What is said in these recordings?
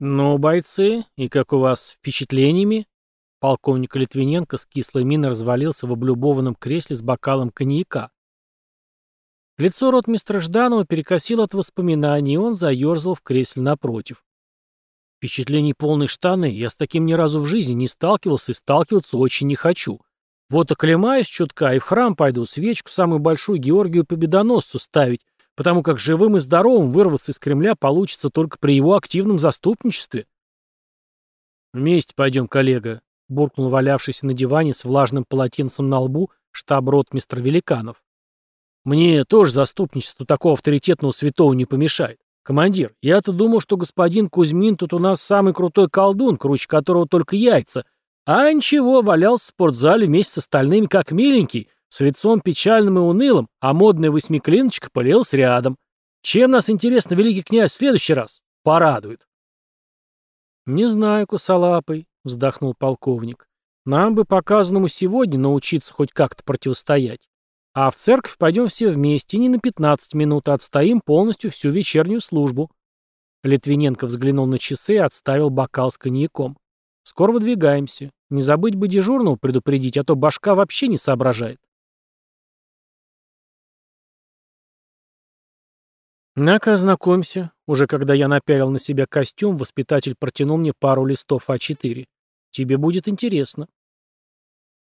«Ну, бойцы, и как у вас с впечатлениями?» Полковник Литвиненко с кислой миной развалился в облюбованном кресле с бокалом коньяка. Лицо ротмистра Жданова перекосило от воспоминаний, и он заерзал в кресле напротив. Впечатлений полные штаны, я с таким ни разу в жизни не сталкивался и сталкиваться очень не хочу. Вот оклемаюсь чутка и в храм пойду свечку самую большую Георгию Победоносцу ставить, потому как живым и здоровым вырваться из Кремля получится только при его активном заступничестве. «Вместе пойдем, коллега», — буркнул валявшийся на диване с влажным полотенцем на лбу штаб-ротмистр Великанов. «Мне тоже заступничество такого авторитетного святого не помешает. Командир, я-то думал, что господин Кузьмин тут у нас самый крутой колдун, круче которого только яйца, а ничего, валялся в спортзале вместе с остальными как миленький, с лицом печальным и унылым, а модная восьмиклиночка пылилась рядом. Чем нас, интересно, великий князь в следующий раз порадует? «Не знаю, косолапый», — вздохнул полковник. «Нам бы показанному сегодня научиться хоть как-то противостоять. А в церковь пойдем все вместе, не на 15 минут, а отстоим полностью всю вечернюю службу». Литвиненко взглянул на часы и отставил бокал с коньяком. «Скоро выдвигаемся. Не забыть бы дежурного предупредить, а то башка вообще не соображает». «На-ка, ознакомься». Уже когда я напялил на себя костюм, воспитатель протянул мне пару листов А4. «Тебе будет интересно».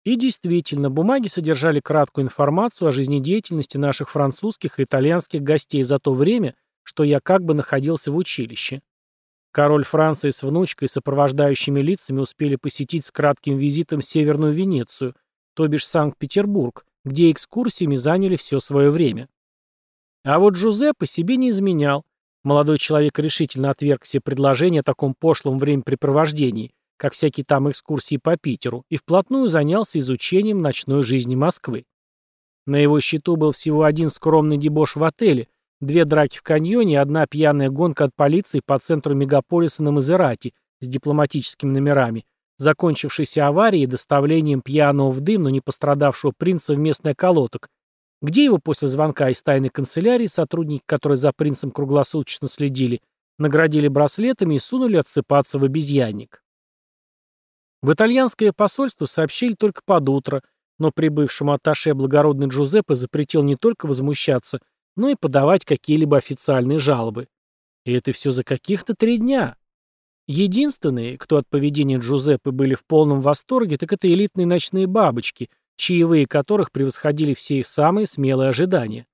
И действительно, бумаги содержали краткую информацию о жизнедеятельности наших французских и итальянских гостей за то время, что я как бы находился в училище. Король Франции с внучкой и сопровождающими лицами успели посетить с кратким визитом Северную Венецию, то бишь Санкт-Петербург, где экскурсиями заняли все свое время. А вот Джузеппе себе не изменял. Молодой человек решительно отверг все предложения о таком пошлом времяпрепровождении, как всякие там экскурсии по Питеру, и вплотную занялся изучением ночной жизни Москвы. На его счету был всего один скромный дебош в отеле, две драки в каньоне и одна пьяная гонка от полиции по центру мегаполиса на Мазерати с дипломатическими номерами, закончившейся аварией и доставлением пьяного в дым, но не пострадавшего принца в местный околоток, где его после звонка из тайной канцелярии сотрудники, которые за принцем круглосуточно следили, наградили браслетами и сунули отсыпаться в обезьянник. В итальянское посольство сообщили только под утро, но прибывшему атташе благородный Джузеппе запретил не только возмущаться, но и подавать какие-либо официальные жалобы. И это все за каких-то три дня. Единственные, кто от поведения Джузеппе были в полном восторге, так это элитные ночные бабочки – чаевые которых превосходили все их самые смелые ожидания.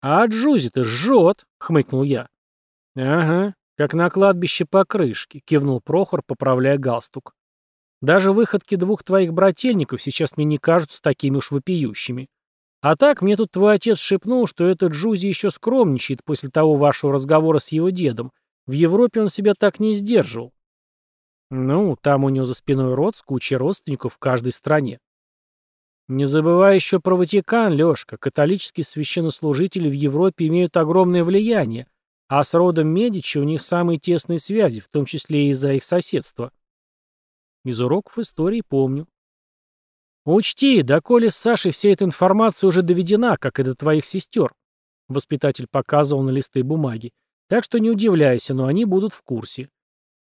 «А Джузи-то жжет!» — хмыкнул я. «Ага, как на кладбище покрышки», — кивнул Прохор, поправляя галстук. «Даже выходки двух твоих брательников сейчас мне не кажутся такими уж вопиющими. А так, мне тут твой отец шепнул, что этот Джузи еще скромничает после того вашего разговора с его дедом. В Европе он себя так не сдерживал». «Ну, там у него за спиной род с кучей родственников в каждой стране», не забывай еще про Ватикан, Лешка. Католические священнослужители в Европе имеют огромное влияние, а с родом Медичи у них самые тесные связи, в том числе и из-за их соседства. Из уроков истории помню. Учти, доколе с Сашей вся эта информация уже доведена, как и до твоих сестер. Воспитатель показывал на листы бумаги. Так что не удивляйся, но они будут в курсе.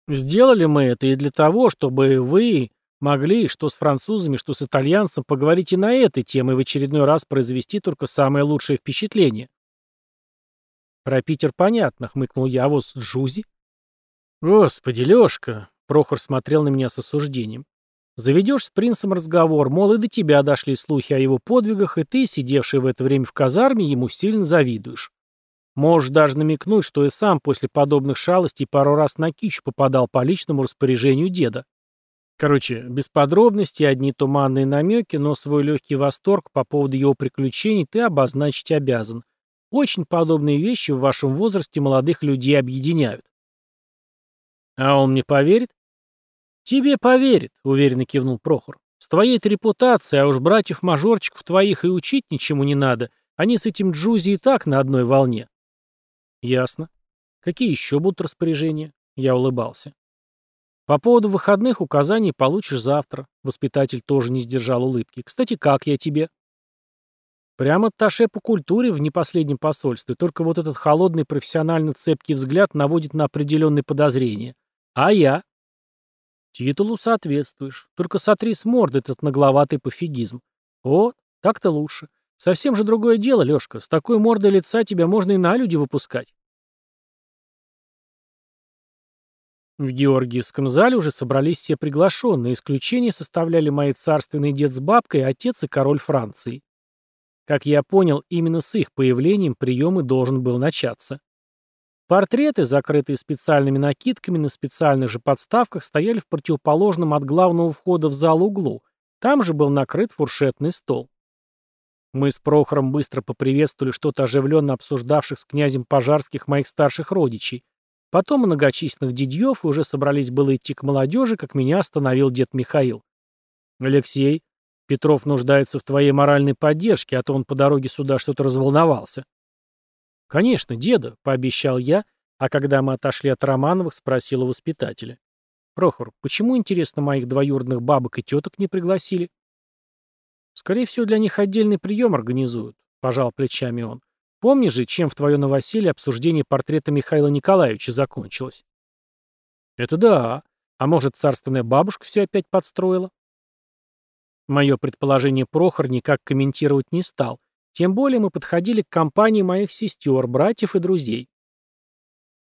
Сделали мы это и для того, чтобы вы Могли, что с французами, что с итальянцем, поговорить и на этой теме и в очередной раз произвести только самое лучшее впечатление. Про Питер понятно, хмыкнул я, а вот с Джузи? Господи, Лёшка, Прохор смотрел на меня с осуждением. Заведешь с принцем разговор, мол, и до тебя дошли слухи о его подвигах, и ты, сидевший в это время в казарме, ему сильно завидуешь. Можешь даже намекнуть, что и сам после подобных шалостей пару раз на кич попадал по личному распоряжению деда. Короче, без подробностей, одни туманные намеки, но свой легкий восторг по поводу его приключений ты обозначить обязан. Очень подобные вещи в вашем возрасте молодых людей объединяют. А он мне поверит? Тебе поверит, уверенно кивнул Прохор. С твоей-то репутацией, а уж братьев-мажорчиков твоих и учить ничему не надо. Они с этим Джузи и так на одной волне. Ясно. Какие еще будут распоряжения? Я улыбался. По поводу выходных указаний получишь завтра. Воспитатель тоже не сдержал улыбки. Кстати, как я тебе? Прямо таше по культуре в непоследнем посольстве, только вот этот холодный профессионально цепкий взгляд наводит на определенные подозрения. А я? Титулу соответствуешь. Только сотри с морды этот нагловатый пофигизм. Вот, так-то лучше. Совсем же другое дело, Лёшка. С такой мордой лица тебя можно и на люди выпускать. В Георгиевском зале уже собрались все приглашенные, исключение составляли мои царственный дед с бабкой, отец и король Франции. Как я понял, именно с их появлением прием и должен был начаться. Портреты, закрытые специальными накидками на специальных же подставках, стояли в противоположном от главного входа в зал углу. Там же был накрыт фуршетный стол. Мы с Прохором быстро поприветствовали что-то оживленно обсуждавших с князем Пожарских моих старших родичей, Потом многочисленных дядьев, и уже собрались было идти к молодежи, как меня остановил дед Михаил. «Алексей, Петров нуждается в твоей моральной поддержке, а то он по дороге сюда что-то разволновался». «Конечно, деда», — пообещал я, а когда мы отошли от Романовых, спросил у воспитателя. «Прохор, почему, интересно, моих двоюродных бабок и теток не пригласили?» «Скорее всего, для них отдельный прием организуют», — пожал плечами он. Помни же, чем в твое новоселье обсуждение портрета Михаила Николаевича закончилось? Это да. А может, царственная бабушка все опять подстроила? Мое предположение Прохор никак комментировать не стал. Тем более мы подходили к компании моих сестер, братьев и друзей.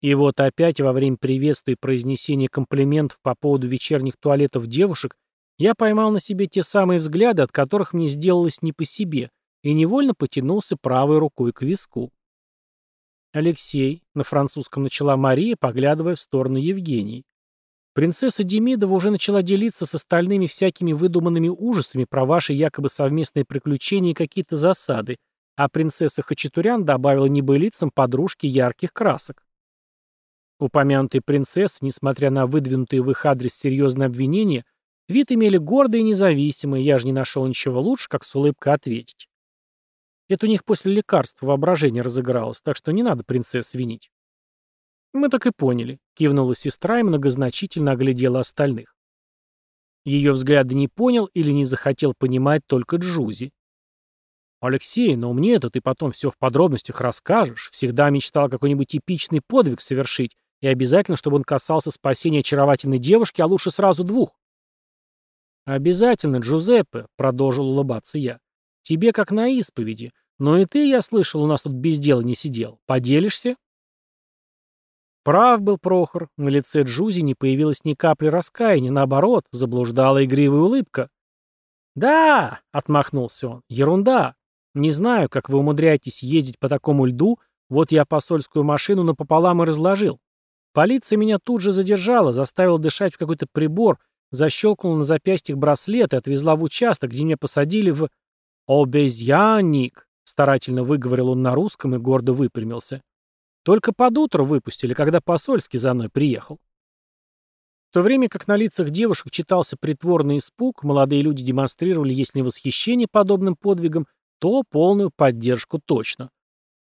И вот опять во время приветствия и произнесения комплиментов по поводу вечерних туалетов девушек я поймал на себе те самые взгляды, от которых мне сделалось не по себе — и невольно потянулся правой рукой к виску. Алексей, на французском начала Мария, поглядывая в сторону Евгении. Принцесса Демидова уже начала делиться с остальными всякими выдуманными ужасами про ваши якобы совместные приключения и какие-то засады, а принцесса Хачатурян добавила небылицам подружки ярких красок. Упомянутые принцессы, несмотря на выдвинутые в их адрес серьезные обвинения, вид имели гордый и независимый, я же не нашел ничего лучше, как с улыбкой ответить. Это у них после лекарств воображение разыгралось, так что не надо принцесс винить. Мы так и поняли, кивнула сестра и многозначительно оглядела остальных. Ее взгляда не понял или не захотел понимать только Джузи. «Алексей, но мне это ты потом все в подробностях расскажешь. Всегда мечтал какой-нибудь эпичный подвиг совершить, и обязательно, чтобы он касался спасения очаровательной девушки, а лучше сразу двух». «Обязательно, Джузеппе», — продолжил улыбаться я. Тебе как на исповеди. Но и ты, я слышал, у нас тут без дела не сидел. Поделишься?» Прав был Прохор. На лице Джузи не появилось ни капли раскаяния, наоборот, заблуждала игривая улыбка. «Да!» — отмахнулся он. «Ерунда. Не знаю, как вы умудряетесь ездить по такому льду, вот я посольскую машину напополам и разложил. Полиция меня тут же задержала, заставила дышать в какой-то прибор, защелкнула на запястьях браслет и отвезла в участок, где меня посадили в... «Обезьянник!» — старательно выговорил он на русском и гордо выпрямился. «Только под утро выпустили, когда посольский за мной приехал». В то время как на лицах девушек читался притворный испуг, молодые люди демонстрировали, если не восхищение подобным подвигом, то полную поддержку точно.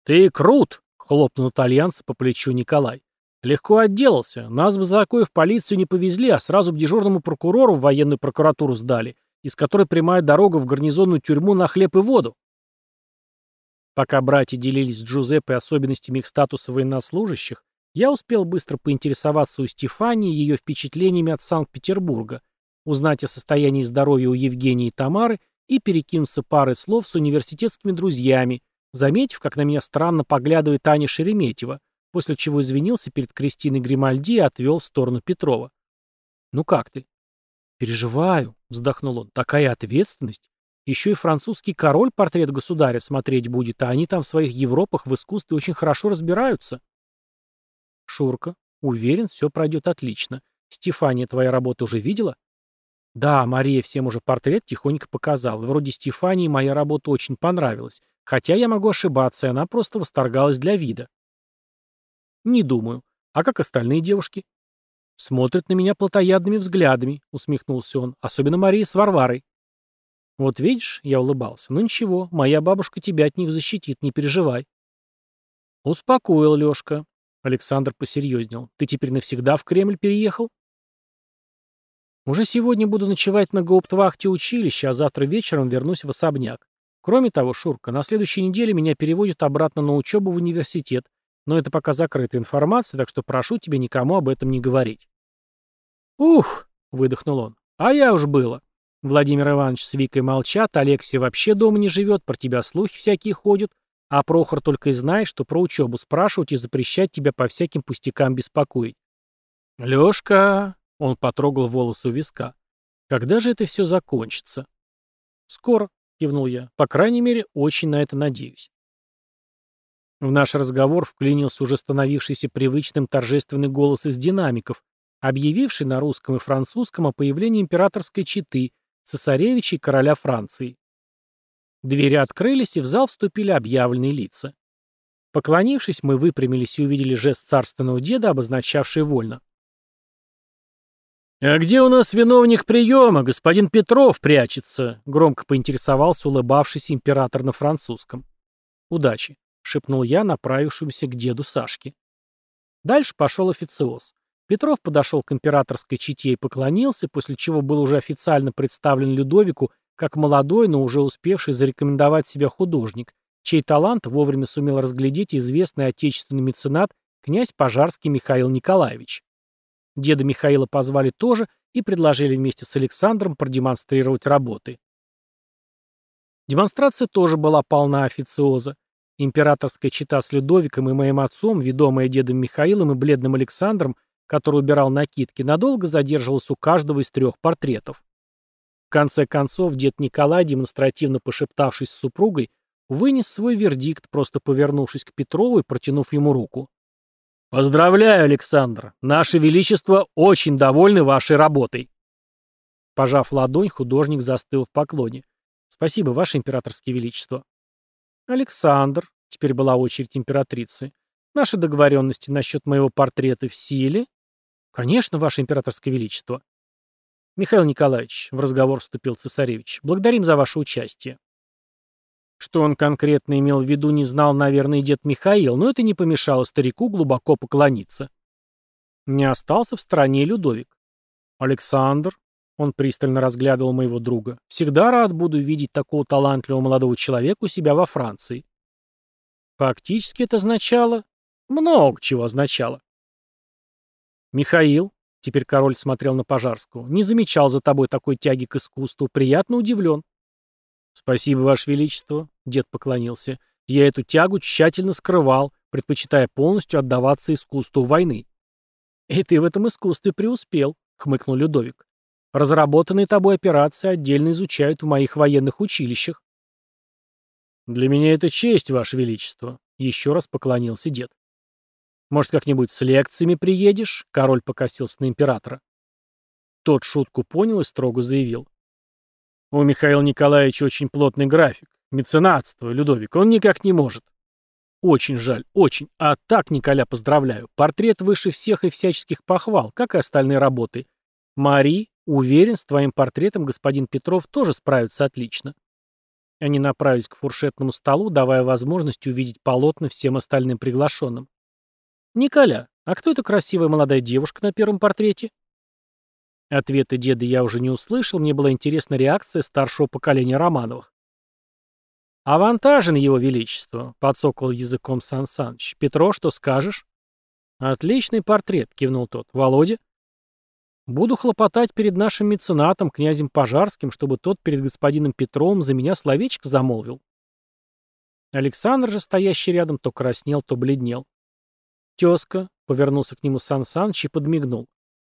«Ты крут!» — хлопнул итальянца по плечу Николай. «Легко отделался. Нас бы за такое в полицию не повезли, а сразу к дежурному прокурору в военную прокуратуру сдали из которой прямая дорога в гарнизонную тюрьму на хлеб и воду. Пока братья делились с Джузеппе особенностями их статуса военнослужащих, я успел быстро поинтересоваться у Стефании ее впечатлениями от Санкт-Петербурга, узнать о состоянии здоровья у Евгении и Тамары и перекинуться парой слов с университетскими друзьями, заметив, как на меня странно поглядывает Аня Шереметьева, после чего извинился перед Кристиной Гримальди и отвел в сторону Петрова. «Ну как ты?» «Переживаю», — вздохнул он, — «такая ответственность. Еще и французский король портрет государя смотреть будет, а они там в своих Европах в искусстве очень хорошо разбираются». «Шурка, уверен, все пройдет отлично. Стефания твоя работа уже видела?» «Да, Мария всем уже портрет тихонько показала. Вроде Стефании моя работа очень понравилась. Хотя я могу ошибаться, и она просто восторгалась для вида». «Не думаю. А как остальные девушки?» Смотрят на меня плотоядными взглядами, усмехнулся он, особенно Мария с Варварой. Вот видишь, я улыбался. Ну ничего, моя бабушка тебя от них защитит, не переживай. Успокоил Лешка. Александр посерьезнел. Ты теперь навсегда в Кремль переехал? Уже сегодня буду ночевать на гауптвахте училища, а завтра вечером вернусь в особняк. Кроме того, Шурка, на следующей неделе меня переводят обратно на учебу в университет, но это пока закрытая информация, так что прошу тебя никому об этом не говорить. «Ух!» — выдохнул он. «А я уж было. Владимир Иванович с Викой молчат, Алексей вообще дома не живет, про тебя слухи всякие ходят, а Прохор только и знает, что про учебу спрашивать и запрещать тебя по всяким пустякам беспокоить. «Лёшка!» — он потрогал волосы у виска. «Когда же это все закончится?» «Скоро», — кивнул я. «По крайней мере, очень на это надеюсь». В наш разговор вклинился уже становившийся привычным торжественный голос из динамиков, объявивший на русском и французском о появлении императорской четы, цесаревича и короля Франции. Двери открылись, и в зал вступили объявленные лица. Поклонившись, мы выпрямились и увидели жест царственного деда, обозначавший вольно. «А где у нас виновник приема? Господин Петров прячется!» — громко поинтересовался улыбавшийся император на французском. «Удачи!» — шепнул я, направившемуся к деду Сашке. Дальше пошел официоз. Петров подошел к императорской чете и поклонился, после чего был уже официально представлен Людовику как молодой, но уже успевший зарекомендовать себя художник, чей талант вовремя сумел разглядеть известный отечественный меценат князь Пожарский Михаил Николаевич. Деда Михаила позвали тоже и предложили вместе с Александром продемонстрировать работы. Демонстрация тоже была полна официоза. Императорская чита с Людовиком и моим отцом, ведомая дедом Михаилом и бледным Александром, который убирал накидки, надолго задерживалась у каждого из трех портретов конце концов, дед Николай, демонстративно пошептавшись с супругой, вынес свой вердикт, просто повернувшись к Петрову и протянув ему руку. «Поздравляю, Александр! Наше Величество очень довольны вашей работой!» Пожав ладонь, художник застыл в поклоне. «Спасибо, Ваше Императорское Величество!» «Александр», — теперь была очередь императрицы, — «наши договоренности насчет моего портрета в силе?» «Конечно, Ваше Императорское Величество!» «Михаил Николаевич», — в разговор вступил цесаревич, — «благодарим за ваше участие». Что он конкретно имел в виду, не знал, наверное, дед Михаил, но это не помешало старику глубоко поклониться. Не остался в стороне Людовик. «Александр», — он пристально разглядывал моего друга, — «всегда рад буду видеть такого талантливого молодого человека у себя во Франции». Фактически это означало... Много чего означало. «Михаил», Теперь король смотрел на Пожарского. «Не замечал за тобой такой тяги к искусству. Приятно удивлен». «Спасибо, Ваше Величество», — дед поклонился. «Я эту тягу тщательно скрывал, предпочитая полностью отдаваться искусству войны». «И ты в этом искусстве преуспел», — хмыкнул Людовик. «Разработанные тобой операции отдельно изучают в моих военных училищах». «Для меня это честь, Ваше Величество», — еще раз поклонился дед. Может, как-нибудь с лекциями приедешь?» Король покосился на императора. Тот шутку понял и строго заявил. «У Михаила Николаевича очень плотный график. Меценатство, Людовик, он никак не может». «Очень жаль, очень. А так, Николя, поздравляю. Портрет выше всех и всяческих похвал, как и остальные работы. Мари, уверен, с твоим портретом господин Петров тоже справится отлично». Они направились к фуршетному столу, давая возможность увидеть полотна всем остальным приглашенным. «Николя, а кто эта красивая молодая девушка на первом портрете?» Ответа деда я уже не услышал, мне была интересна реакция старшего поколения Романовых. «Авантажен его величество», — подсокол языком Сан Саныч. «Петро, что скажешь?» «Отличный портрет», — кивнул тот. «Володя?» «Буду хлопотать перед нашим меценатом, князем Пожарским, чтобы тот перед господином Петровым за меня словечко замолвил». Александр же, стоящий рядом, то краснел, то бледнел. Тезка, повернулся к нему Сан Саныч и подмигнул.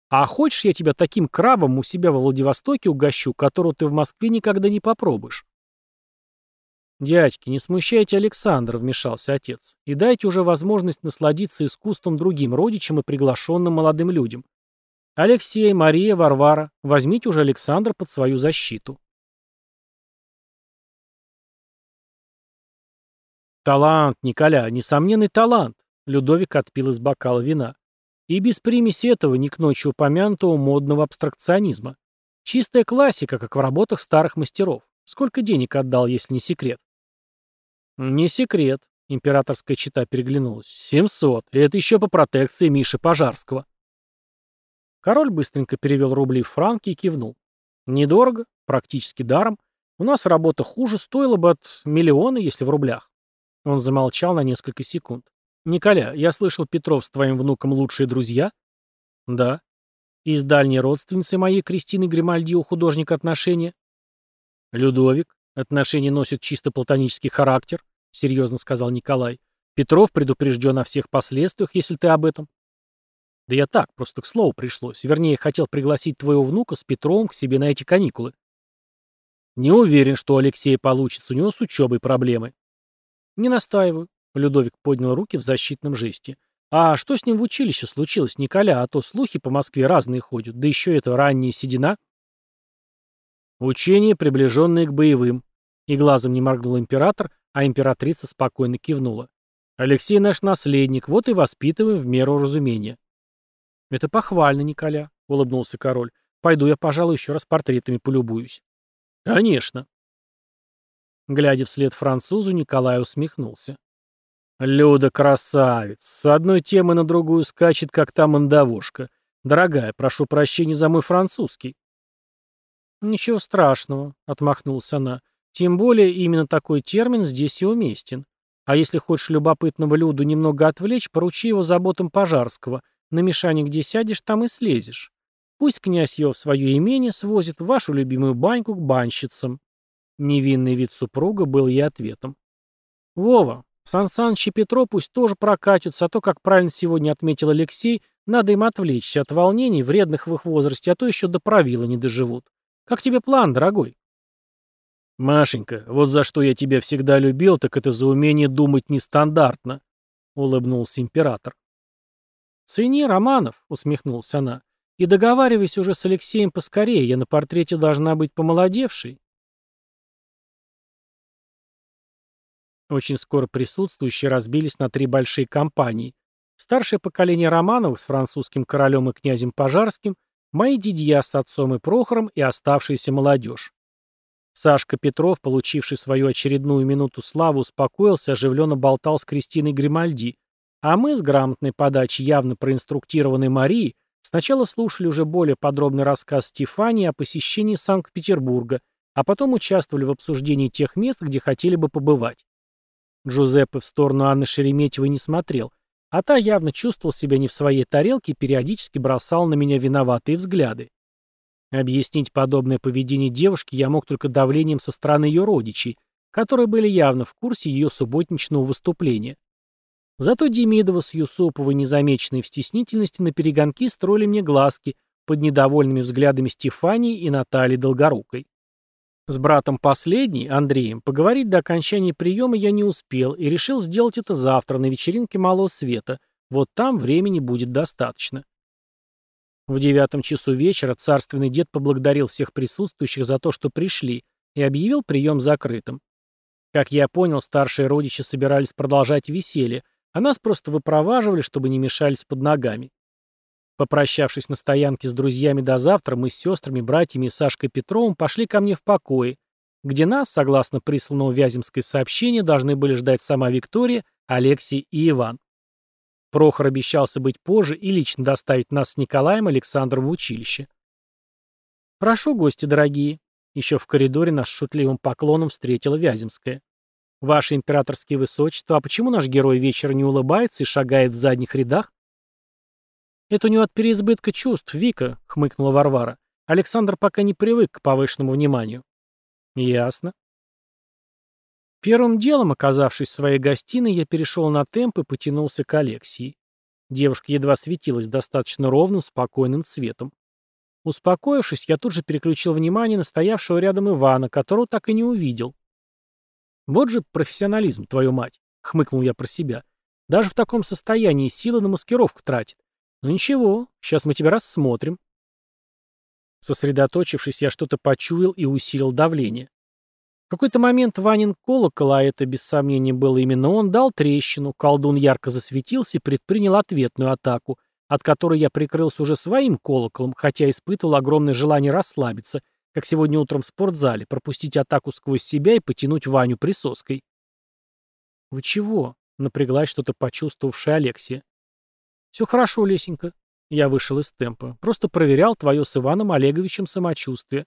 А хочешь, я тебя таким крабом у себя во Владивостоке угощу, которого ты в Москве никогда не попробуешь? «Дядьки, не смущайте Александра», — вмешался отец, «и дайте уже возможность насладиться искусством другим родичам и приглашенным молодым людям. Алексей, Мария, Варвара, возьмите уже Александра под свою защиту». Талант, Николя, несомненный талант. Людовик отпил из бокала вина. И без примеси этого ни к ночи упомянутого модного абстракционизма. Чистая классика, как в работах старых мастеров. Сколько денег отдал, если не секрет? Не секрет. Императорская чита переглянулась. Семьсот. И это еще по протекции Миши Пожарского. Король быстренько перевел рубли в франки и кивнул. Недорого, практически даром. У нас работа хуже, стоила бы от миллиона, если в рублях. Он замолчал на несколько секунд. «Николя, я слышал, Петров с твоим внуком лучшие друзья?» «Да». «И с дальней родственницей моей Кристины Гримальди у художника отношения?» «Людовик. Отношения носят чисто платонический характер», — серьезно сказал Николай. «Петров предупрежден о всех последствиях, если ты об этом». «Да я так, просто к слову пришлось. Вернее, хотел пригласить твоего внука с Петровым к себе на эти каникулы». «Не уверен, что у Алексея получится, у него с учебой проблемы». «Не настаиваю», — Людовик поднял руки в защитном жесте. «А что с ним в училище случилось, Николя? А то слухи по Москве разные ходят, да еще это ранняя седина». «Учения, приближенные к боевым», — и глазом не моргнул император, а императрица спокойно кивнула. «Алексей наш наследник, вот и воспитываем в меру разумения». «Это похвально, Николя», — улыбнулся король. «Пойду я, пожалуй, еще раз портретами полюбуюсь». «Конечно». Глядя вслед французу, Николай усмехнулся. «Люда красавец! С одной темы на другую скачет, как та мандавошка. Дорогая, прошу прощения за мой французский». «Ничего страшного», — отмахнулась она. «Тем более именно такой термин здесь и уместен. А если хочешь любопытного Люду немного отвлечь, поручи его заботам Пожарского. На мешане, где сядешь, там и слезешь. Пусть князь его в свое имение свозит вашу любимую баньку к банщицам». Невинный вид супруга был ей ответом. «Вова, Сан Саныч и Петро пусть тоже прокатятся, а то, как правильно сегодня отметил Алексей, надо им отвлечься от волнений, вредных в их возрасте, а то еще до правила не доживут. Как тебе план, дорогой?» «Машенька, вот за что я тебя всегда любил, так это за умение думать нестандартно», — улыбнулся император. «Цени, Романов», — усмехнулась она, — «и договаривайся уже с Алексеем поскорее, я на портрете должна быть помолодевшей». Очень скоро присутствующие разбились на три большие компании. Старшее поколение Романовых с французским королем и князем Пожарским, мои дядья с отцом и Прохором и оставшаяся молодежь. Сашка Петров, получивший свою очередную минуту славы, успокоился, оживленно болтал с Кристиной Гримальди, а мы с грамотной подачей явно проинструктированной Марии сначала слушали уже более подробный рассказ Стефании о посещении Санкт-Петербурга, а потом участвовали в обсуждении тех мест, где хотели бы побывать. Джузеппе в сторону Анны Шереметьевой не смотрел, а та явно чувствовал себя не в своей тарелке и периодически бросал на меня виноватые взгляды. Объяснить подобное поведение девушки я мог только давлением со стороны ее родичей, которые были явно в курсе ее субботничного выступления. Зато Демидова с Юсуповой, незамеченные в стеснительности, на перегонки строили мне глазки под недовольными взглядами Стефании и Натальи Долгорукой. С братом последней, Андреем, поговорить до окончания приема я не успел и решил сделать это завтра на вечеринке Малого Света. Вот там времени будет достаточно. В девятом часу вечера царственный дед поблагодарил всех присутствующих за то, что пришли, и объявил прием закрытым. Как я понял, старшие родичи собирались продолжать веселье, а нас просто выпроваживали, чтобы не мешались под ногами. Попрощавшись на стоянке с друзьями до завтра, мы с сестрами, братьями и Сашкой Петровым пошли ко мне в покое, где нас, согласно присланному Вяземской сообщению, должны были ждать сама Виктория, Алексей и Иван. Прохор обещался быть позже и лично доставить нас с Николаем Александром в училище. «Прошу, гости дорогие», — еще в коридоре нас шутливым поклоном встретила Вяземская. «Ваше императорские высочества, а почему наш герой вечера не улыбается и шагает в задних рядах?» «Это у него от переизбытка чувств, Вика», — хмыкнула Варвара. «Александр пока не привык к повышенному вниманию». «Ясно». Первым делом, оказавшись в своей гостиной, я перешел на темп и потянулся к Алексии. Девушка едва светилась достаточно ровным, спокойным цветом. Успокоившись, я тут же переключил внимание на стоявшего рядом Ивана, которого так и не увидел. «Вот же профессионализм, твою мать!» — хмыкнул я про себя. «Даже в таком состоянии силы на маскировку тратит. «Ну ничего, сейчас мы тебя рассмотрим». Сосредоточившись, я что-то почуял и усилил давление. В какой-то момент Ванин колокол, а это без сомнения было именно он, дал трещину, колдун ярко засветился и предпринял ответную атаку, от которой я прикрылся уже своим колоколом, хотя испытывал огромное желание расслабиться, как сегодня утром в спортзале, пропустить атаку сквозь себя и потянуть Ваню присоской. «Вы чего?» — напряглась что-то почувствовавшая Алексия. «Все хорошо, Лесенька». Я вышел из темпа. Просто проверял твое с Иваном Олеговичем самочувствие.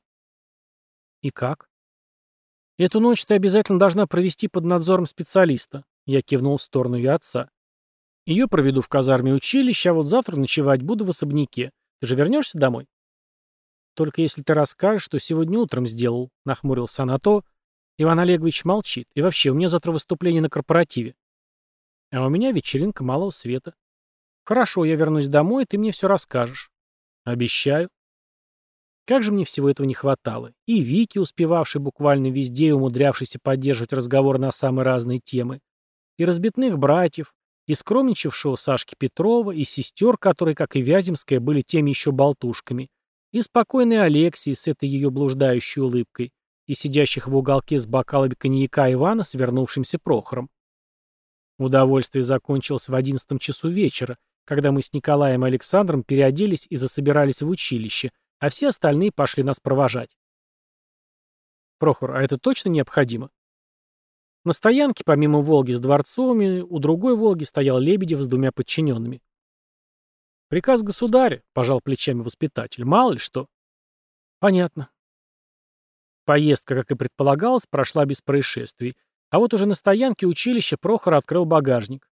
«И как?» Эту ночь ты обязательно должна провести под надзором специалиста. Я кивнул в сторону ее отца. Ее проведу в казарме училища, а вот завтра ночевать буду в особняке. Ты же вернешься домой? Только если ты расскажешь, что сегодня утром сделал, нахмурился на то. Иван Олегович молчит. И вообще, у меня завтра выступление на корпоративе. А у меня вечеринка малого света. Хорошо, я вернусь домой, и ты мне все расскажешь. Обещаю. Как же мне всего этого не хватало. И Вики, успевавшей буквально везде и умудрявшейся поддерживать разговор на самые разные темы, и разбитных братьев, и скромничавшего Сашки Петрова, и сестер, которые, как и Вяземская, были теми еще болтушками, и спокойной Алексии с этой ее блуждающей улыбкой, и сидящих в уголке с бокалами коньяка Ивана с вернувшимся Прохором. Удовольствие закончилось в одиннадцатом часу вечера, когда мы с Николаем и Александром переоделись и засобирались в училище, а все остальные пошли нас провожать. Прохор, а это точно необходимо? На стоянке, помимо «Волги» с дворцовыми, у другой «Волги» стоял Лебедев с двумя подчиненными. «Приказ государя», — пожал плечами воспитатель, — «мало ли что». «Понятно». Поездка, как и предполагалось, прошла без происшествий, а вот уже на стоянке училища Прохор открыл багажник.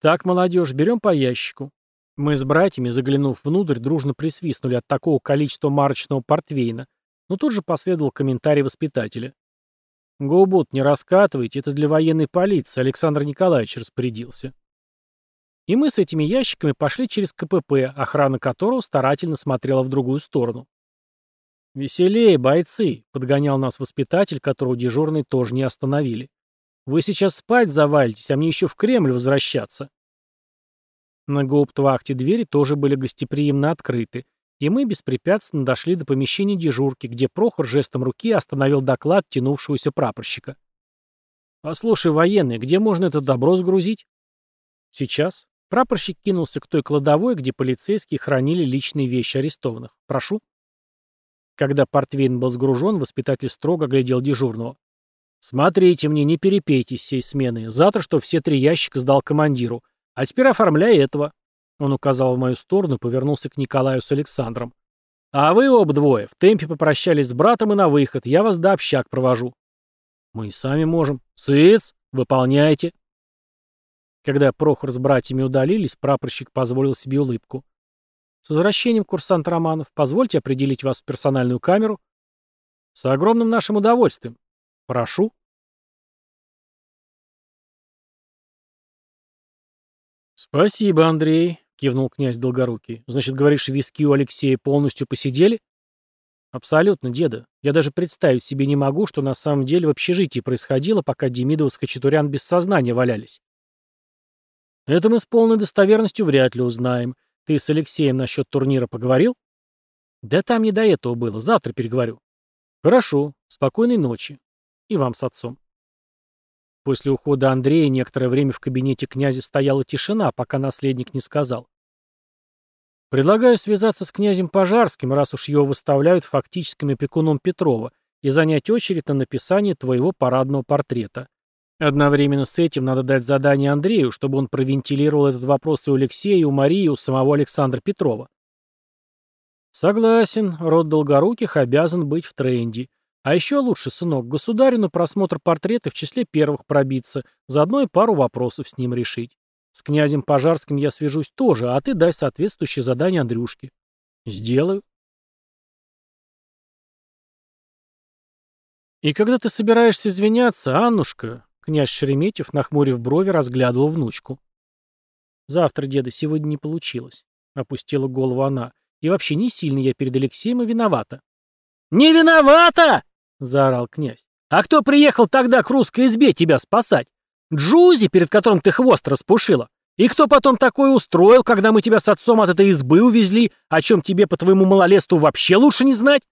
«Так, молодежь, берем по ящику. Мы с братьями, заглянув внутрь, дружно присвистнули от такого количества марочного портвейна, но тут же последовал комментарий воспитателя. «Губут не раскатывайте, это для военной полиции», Александр Николаевич распорядился. И мы с этими ящиками пошли через КПП, охрана которого старательно смотрела в другую сторону. «Веселее, бойцы!» — подгонял нас воспитатель, которого дежурные тоже не остановили. «Вы сейчас спать завалитесь, а мне еще в Кремль возвращаться». На гауптвахте двери тоже были гостеприимно открыты, и мы беспрепятственно дошли до помещения дежурки, где Прохор жестом руки остановил доклад тянувшегося прапорщика. «Послушай, военный, где можно это добро сгрузить?» «Сейчас». Прапорщик кинулся к той кладовой, где полицейские хранили личные вещи арестованных. «Прошу». Когда портвейн был сгружен, воспитатель строго глядел дежурного. «Смотрите мне, не перепейтесь всей смены. Завтра, что все три ящика сдал командиру. А теперь оформляй этого. Он указал в мою сторону и повернулся к Николаю с Александром. А вы оба двое в темпе попрощались с братом и на выход. Я вас до общак провожу. Мы и сами можем. Сыц, выполняйте. Когда Прохор с братьями удалились, прапорщик позволил себе улыбку. С возвращением, курсант Романов, позвольте определить вас в персональную камеру. С огромным нашим удовольствием. Прошу. «Спасибо, Андрей», — кивнул князь Долгорукий. «Значит, говоришь, виски у Алексея полностью посидели?» «Абсолютно, деда. Я даже представить себе не могу, что на самом деле в общежитии происходило, пока Демидов с Хачатурян без сознания валялись». «Это мы с полной достоверностью вряд ли узнаем. Ты с Алексеем насчет турнира поговорил?» «Да там не до этого было. Завтра переговорю». «Хорошо. Спокойной ночи. И вам с отцом». После ухода Андрея некоторое время в кабинете князя стояла тишина, пока наследник не сказал. «Предлагаю связаться с князем Пожарским, раз уж его выставляют фактическим опекуном Петрова, и занять очередь на написание твоего парадного портрета. Одновременно с этим надо дать задание Андрею, чтобы он провентилировал этот вопрос и у Алексея, и у Марии, и у самого Александра Петрова. Согласен, род Долгоруких обязан быть в тренде. А еще лучше, сынок, государю на просмотр портрета в числе первых пробиться, заодно и пару вопросов с ним решить. С князем Пожарским я свяжусь тоже, а ты дай соответствующее задание Андрюшке. Сделаю. И когда ты собираешься извиняться, Аннушка, князь Шереметьев, нахмурив брови, разглядывал внучку. Завтра, деда, сегодня не получилось. Опустила голову она. И вообще не сильно я перед Алексеем и виновата. «Не виновата!» — заорал князь. «А кто приехал тогда к русской избе тебя спасать? Джузи, перед которым ты хвост распушила? И кто потом такое устроил, когда мы тебя с отцом от этой избы увезли, о чем тебе по твоему малолетству вообще лучше не знать?»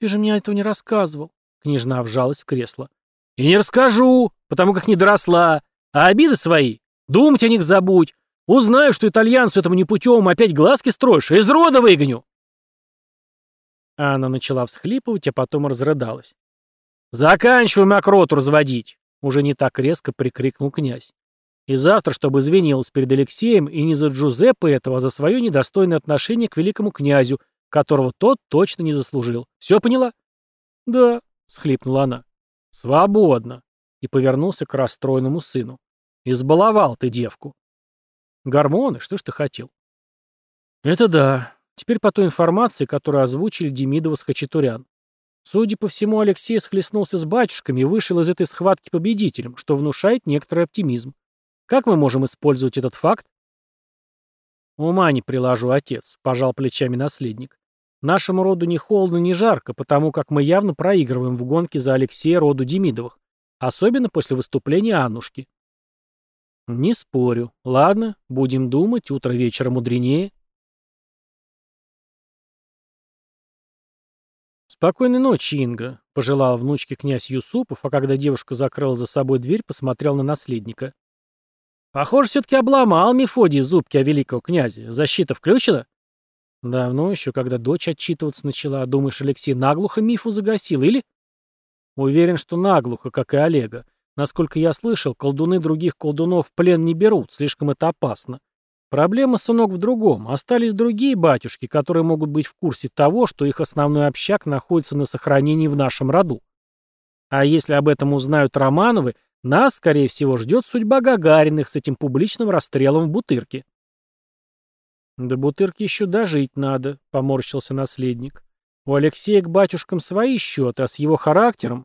«Ты же мне этого не рассказывал», — княжна вжалась в кресло. «И не расскажу, потому как не доросла. А обиды свои, думать о них забудь. Узнаю, что итальянцу этому непутевому опять глазки строишь, из рода выгоню». Она начала всхлипывать, а потом разрыдалась. «Заканчивай мокроту разводить!» Уже не так резко прикрикнул князь. «И завтра, чтобы извинилась перед Алексеем и не за Джузеппе этого, а за свое недостойное отношение к великому князю, которого тот точно не заслужил. Все поняла?» «Да», — схлипнула она. «Свободно!» и повернулся к расстроенному сыну. «Избаловал ты девку!» «Гормоны? Что ж ты хотел?» «Это да. Теперь по той информации, которую озвучили Демидова с Хачатурян. Судя по всему, Алексей схлестнулся с батюшками и вышел из этой схватки победителем, что внушает некоторый оптимизм. Как мы можем использовать этот факт? Ума не приложу, отец, пожал плечами наследник. Нашему роду ни холодно, ни жарко, потому как мы явно проигрываем в гонке за Алексея роду Демидовых, особенно после выступления Аннушки. Не спорю. Ладно, будем думать, утро вечера мудренее. «Спокойной ночи, Инга», — пожелал внучке князь Юсупов, а когда девушка закрыла за собой дверь, посмотрел на наследника. «Похоже, все-таки обломал Мефодий зубки о великого князе. Защита включена?» «Давно еще, когда дочь отчитываться начала. Думаешь, Алексей наглухо мифу загасил, или...» «Уверен, что наглухо, как и Олега. Насколько я слышал, колдуны других колдунов в плен не берут, слишком это опасно. Проблема, сынок, в другом. Остались другие батюшки, которые могут быть в курсе того, что их основной общак находится на сохранении в нашем роду. А если об этом узнают Романовы, нас, скорее всего, ждет судьба Гагариных с этим публичным расстрелом в Бутырке. «До Бутырки еще дожить надо», — поморщился наследник. «У Алексея к батюшкам свои счеты, а с его характером...»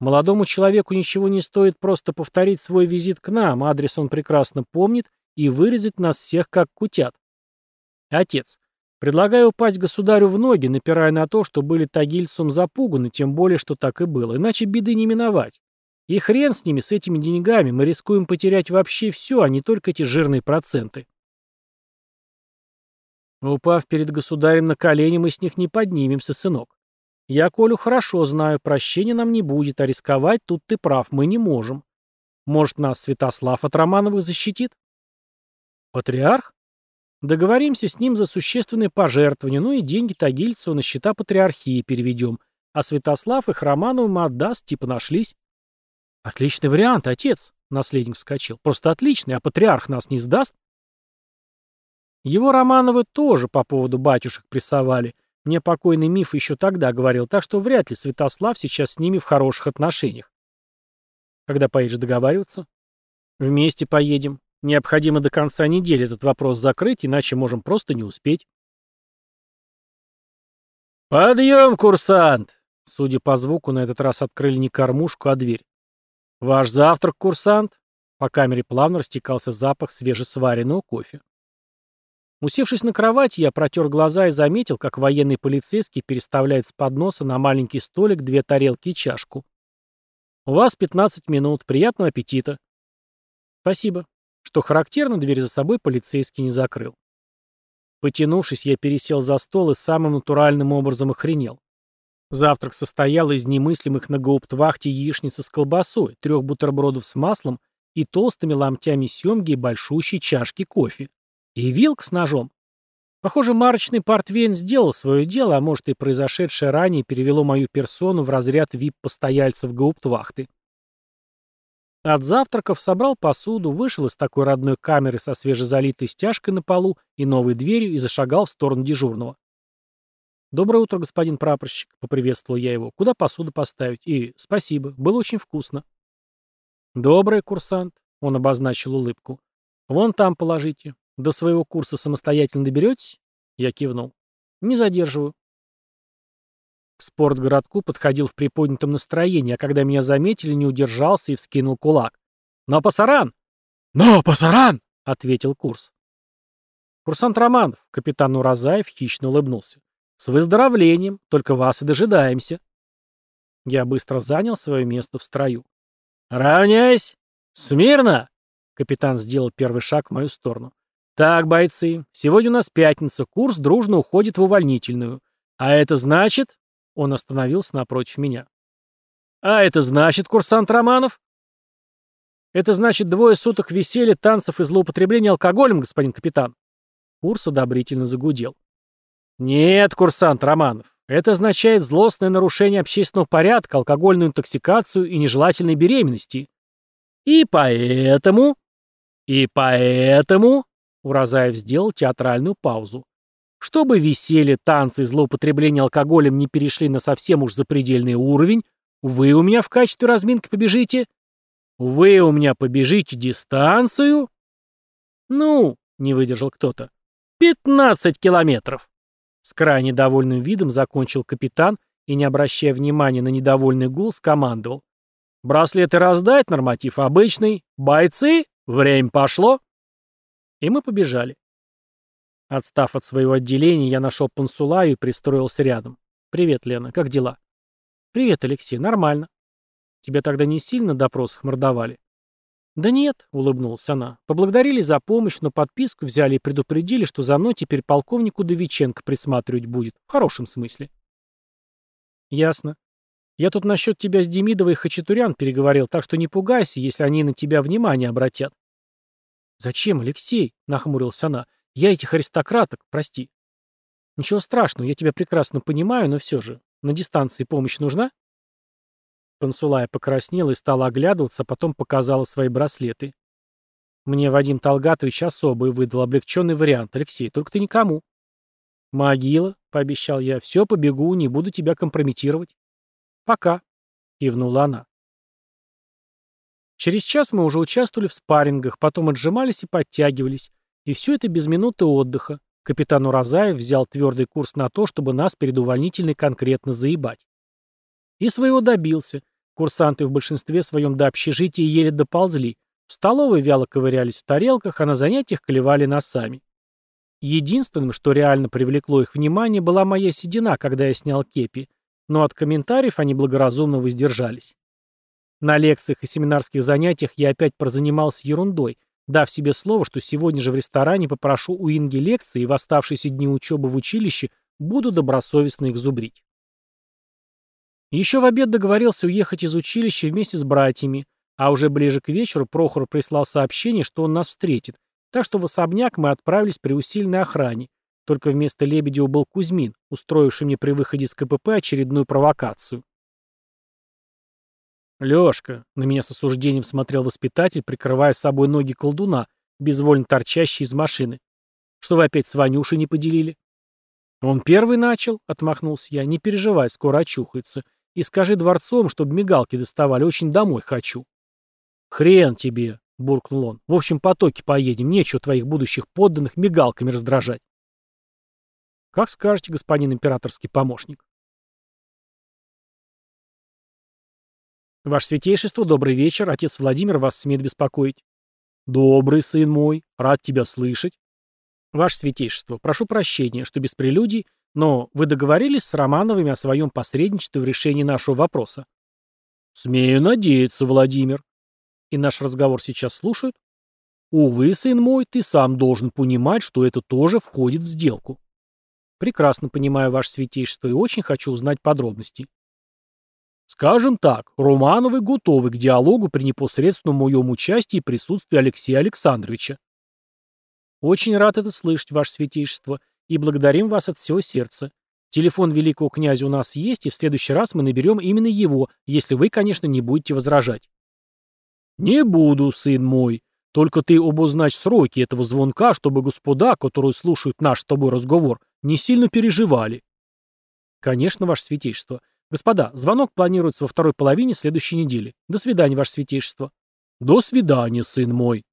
Молодому человеку ничего не стоит просто повторить свой визит к нам, адрес он прекрасно помнит и вырезать нас всех как кутят. Отец, предлагаю упасть государю в ноги, напирая на то, что были тагильцам запуганы, тем более, что так и было, иначе беды не миновать. И хрен с ними, с этими деньгами, мы рискуем потерять вообще все, а не только эти жирные проценты. Упав перед государем на колени, мы с них не поднимемся, сынок. Я Колю хорошо знаю, прощения нам не будет, а рисковать тут ты прав, мы не можем. Может, нас Святослав от Романовых защитит? Патриарх? Договоримся с ним за существенные пожертвования, ну и деньги Тагильцева на счета патриархии переведем, а Святослав их Романовым отдаст, типа нашлись. Отличный вариант, отец, наследник вскочил. Просто отличный, а патриарх нас не сдаст? Его Романовы тоже по поводу батюшек прессовали. Мне покойный миф еще тогда говорил, так что вряд ли Святослав сейчас с ними в хороших отношениях. Когда поедешь договариваться? Вместе поедем. Необходимо до конца недели этот вопрос закрыть, иначе можем просто не успеть. «Подъем, курсант!» Судя по звуку, на этот раз открыли не кормушку, а дверь. «Ваш завтрак, курсант?» По камере плавно растекался запах свежесваренного кофе. Усевшись на кровать, я протер глаза и заметил, как военный полицейский переставляет с подноса на маленький столик две тарелки и чашку. «У вас 15 минут. Приятного аппетита!» «Спасибо», что характерно, дверь за собой полицейский не закрыл. Потянувшись, я пересел за стол и самым натуральным образом охренел. Завтрак состоял из немыслимых на гауптвахте яичницы с колбасой, трех бутербродов с маслом и толстыми ломтями семги и большущей чашки кофе. И вилк с ножом. Похоже, марочный портвейн сделал свое дело, а может и произошедшее ранее перевело мою персону в разряд вип-постояльцев гауптвахты. От завтраков собрал посуду, вышел из такой родной камеры со свежезалитой стяжкой на полу и новой дверью и зашагал в сторону дежурного. «Доброе утро, господин прапорщик», — поприветствовал я его. «Куда посуду поставить?» И «Спасибо, было очень вкусно». «Доброе, курсант», — он обозначил улыбку. «Вон там положите. До своего курса самостоятельно доберетесь?» Я кивнул. «Не задерживаю». К спортгородку подходил в приподнятом настроении, а когда меня заметили, не удержался и вскинул кулак. «Но пасаран!» «Но пасаран!» — ответил курс. «Курсант Романов», — капитан Уразаев хищно улыбнулся. «С выздоровлением, только вас и дожидаемся». Я быстро занял свое место в строю. «Равняйсь! Смирно!» Капитан сделал первый шаг в мою сторону. «Так, бойцы, сегодня у нас пятница, курс дружно уходит в увольнительную. А это значит...» Он остановился напротив меня. «А это значит, курсант Романов?» «Это значит двое суток веселья, танцев и злоупотребления алкоголем, господин капитан». Курс одобрительно загудел. «Нет, курсант Романов, это означает злостное нарушение общественного порядка, алкогольную интоксикацию и нежелательной беременности. И поэтому... И поэтому...» Уразаев сделал театральную паузу. Чтобы веселье, танцы и злоупотребление алкоголем не перешли на совсем уж запредельный уровень, Вы у меня в качестве разминки побежите? Вы у меня побежите дистанцию? Ну, не выдержал кто-то. Пятнадцать километров. С крайне довольным видом закончил капитан и, не обращая внимания на недовольный гул, скомандовал. «Браслеты раздать, норматив обычный. Бойцы, время пошло!» И мы побежали. Отстав от своего отделения, я нашел Пансулаю и пристроился рядом. «Привет, Лена, как дела?» «Привет, Алексей, нормально». «Тебя тогда не сильно допросах мордовали?» «Да нет», — улыбнулась она. «Поблагодарили за помощь, но подписку взяли и предупредили, что за мной теперь полковник Удовиченко присматривать будет. В хорошем смысле». «Ясно. Я тут насчет тебя с Демидовой и Хачатурян переговорил, так что не пугайся, если они на тебя внимание обратят». «Зачем, Алексей?» — нахмурилась она. «Я этих аристократок, прости». «Ничего страшного, я тебя прекрасно понимаю, но все же. На дистанции помощь нужна?» Консулая покраснела и стала оглядываться, а потом показала свои браслеты. Мне Вадим Талгатович особый выдал облегченный вариант. Алексей, только ты никому. Могила, пообещал я, все, побегу, не буду тебя компрометировать. Пока, кивнула она. Через час мы уже участвовали в спаррингах, потом отжимались и подтягивались. И все это без минуты отдыха. Капитан Уразаев взял твердый курс на то, чтобы нас перед увольнительной конкретно заебать. И своего добился. Курсанты в большинстве своем до общежития еле доползли. В столовой вяло ковырялись в тарелках, а на занятиях клевали носами. Единственным, что реально привлекло их внимание, была моя седина, когда я снял кепи, но от комментариев они благоразумно воздержались. На лекциях и семинарских занятиях я опять прозанимался ерундой, дав себе слово, что сегодня же в ресторане попрошу у Инги лекции и в оставшиеся дни учебы в училище буду добросовестно их зубрить. Еще в обед договорился уехать из училища вместе с братьями, а уже ближе к вечеру Прохор прислал сообщение, что он нас встретит, так что в особняк мы отправились при усиленной охране. Только вместо Лебедева был Кузьмин, устроивший мне при выходе из КПП очередную провокацию. «Лёшка», — на меня с осуждением смотрел воспитатель, прикрывая собой ноги колдуна, безвольно торчащий из машины. «Что вы опять с Ванюшей не поделили?» «Он первый начал», — отмахнулся я. «Не переживай, скоро очухается. И скажи дворцом, чтобы мигалки доставали, очень домой хочу. Хрен тебе, буркнул он. В общем, потоки поедем, нечего твоих будущих подданных мигалками раздражать. Как скажете, господин императорский помощник. Ваше святейшество, добрый вечер. Отец Владимир вас смеет беспокоить. Добрый сын мой, рад тебя слышать. Ваше святейшество, прошу прощения, что без прелюдий но вы договорились с Романовыми о своем посредничестве в решении нашего вопроса? Смею надеяться, Владимир. И наш разговор сейчас слушают? Увы, сын мой, ты сам должен понимать, что это тоже входит в сделку. Прекрасно понимаю ваше святейшество и очень хочу узнать подробности. Скажем так, Романовы готовы к диалогу при непосредственном моем участии и присутствии Алексея Александровича. Очень рад это слышать, ваше святейшество, и благодарим вас от всего сердца. Телефон великого князя у нас есть, и в следующий раз мы наберем именно его, если вы, конечно, не будете возражать. Не буду, сын мой. Только ты обозначь сроки этого звонка, чтобы господа, которые слушают наш с тобой разговор, не сильно переживали. Конечно, ваше святейшество. Господа, звонок планируется во второй половине следующей недели. До свидания, ваше святейшество. До свидания, сын мой.